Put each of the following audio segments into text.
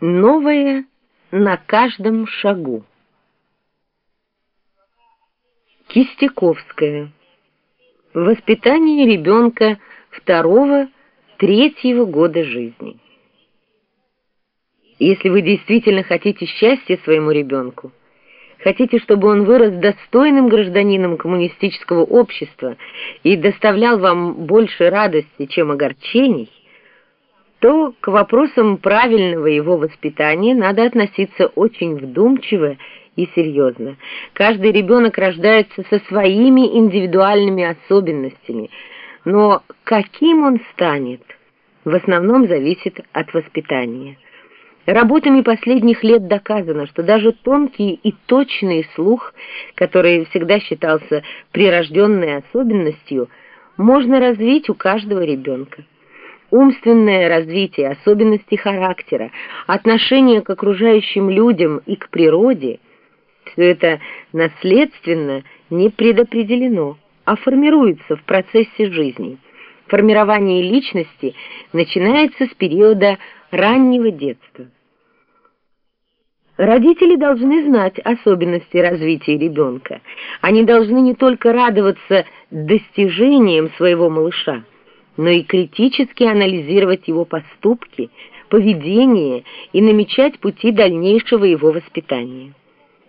Новое на каждом шагу. Кистяковская. Воспитание ребенка второго-третьего года жизни. Если вы действительно хотите счастья своему ребенку, хотите, чтобы он вырос достойным гражданином коммунистического общества и доставлял вам больше радости, чем огорчений, то к вопросам правильного его воспитания надо относиться очень вдумчиво и серьезно. Каждый ребенок рождается со своими индивидуальными особенностями, но каким он станет, в основном зависит от воспитания. Работами последних лет доказано, что даже тонкий и точный слух, который всегда считался прирожденной особенностью, можно развить у каждого ребенка умственное развитие, особенности характера, отношение к окружающим людям и к природе – все это наследственно не предопределено, а формируется в процессе жизни. Формирование личности начинается с периода раннего детства. Родители должны знать особенности развития ребенка. Они должны не только радоваться достижениям своего малыша, но и критически анализировать его поступки, поведение и намечать пути дальнейшего его воспитания.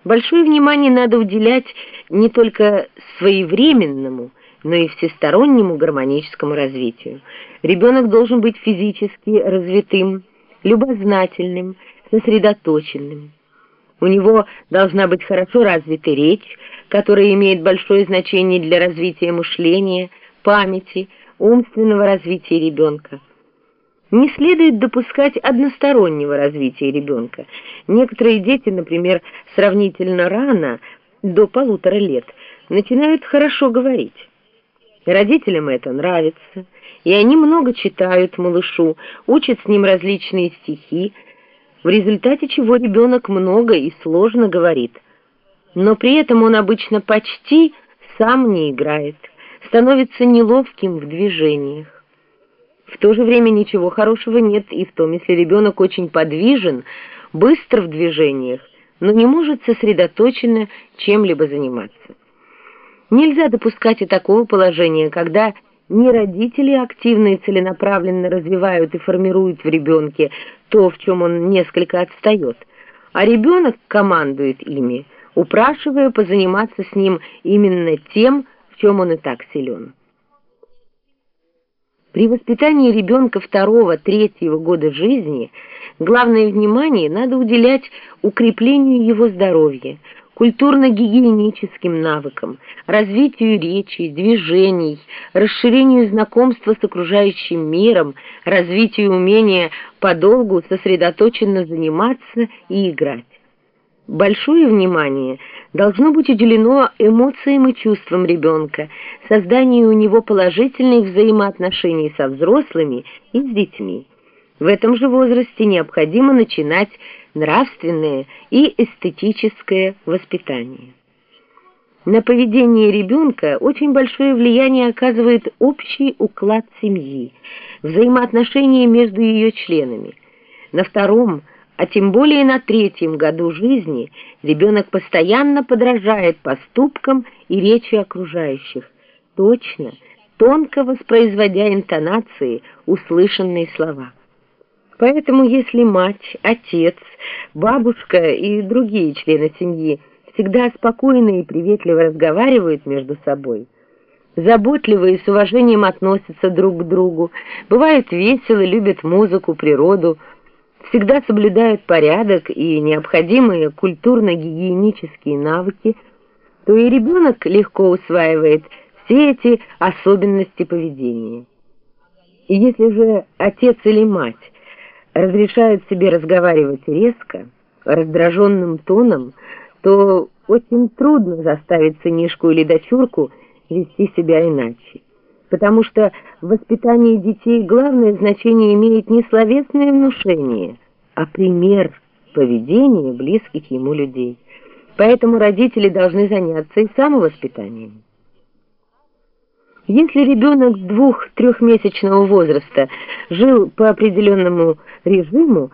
Большое внимание надо уделять не только своевременному, но и всестороннему гармоническому развитию. Ребенок должен быть физически развитым, любознательным, сосредоточенным. У него должна быть хорошо развита речь, которая имеет большое значение для развития мышления, памяти, умственного развития ребенка. Не следует допускать одностороннего развития ребенка. Некоторые дети, например, сравнительно рано, до полутора лет, начинают хорошо говорить. Родителям это нравится, и они много читают малышу, учат с ним различные стихи, в результате чего ребенок много и сложно говорит. Но при этом он обычно почти сам не играет становится неловким в движениях. В то же время ничего хорошего нет и в том, если ребенок очень подвижен, быстр в движениях, но не может сосредоточенно чем-либо заниматься. Нельзя допускать и такого положения, когда не родители активно и целенаправленно развивают и формируют в ребенке то, в чем он несколько отстает, а ребенок командует ими, упрашивая позаниматься с ним именно тем, чем он и так силен. При воспитании ребенка второго-третьего года жизни главное внимание надо уделять укреплению его здоровья, культурно-гигиеническим навыкам, развитию речи, движений, расширению знакомства с окружающим миром, развитию умения подолгу сосредоточенно заниматься и играть. Большое внимание должно быть уделено эмоциям и чувствам ребенка, созданию у него положительных взаимоотношений со взрослыми и с детьми. В этом же возрасте необходимо начинать нравственное и эстетическое воспитание. На поведение ребенка очень большое влияние оказывает общий уклад семьи, взаимоотношения между ее членами. На втором – а тем более на третьем году жизни ребенок постоянно подражает поступкам и речи окружающих, точно, тонко воспроизводя интонации услышанные слова. Поэтому если мать, отец, бабушка и другие члены семьи всегда спокойно и приветливо разговаривают между собой, заботливо и с уважением относятся друг к другу, бывают весело, любят музыку, природу, всегда соблюдают порядок и необходимые культурно-гигиенические навыки, то и ребенок легко усваивает все эти особенности поведения. И если же отец или мать разрешают себе разговаривать резко, раздраженным тоном, то очень трудно заставить сынишку или дочурку вести себя иначе потому что в воспитании детей главное значение имеет не словесное внушение, а пример поведения близких ему людей. Поэтому родители должны заняться и самовоспитанием. Если ребенок двух-трехмесячного возраста жил по определенному режиму,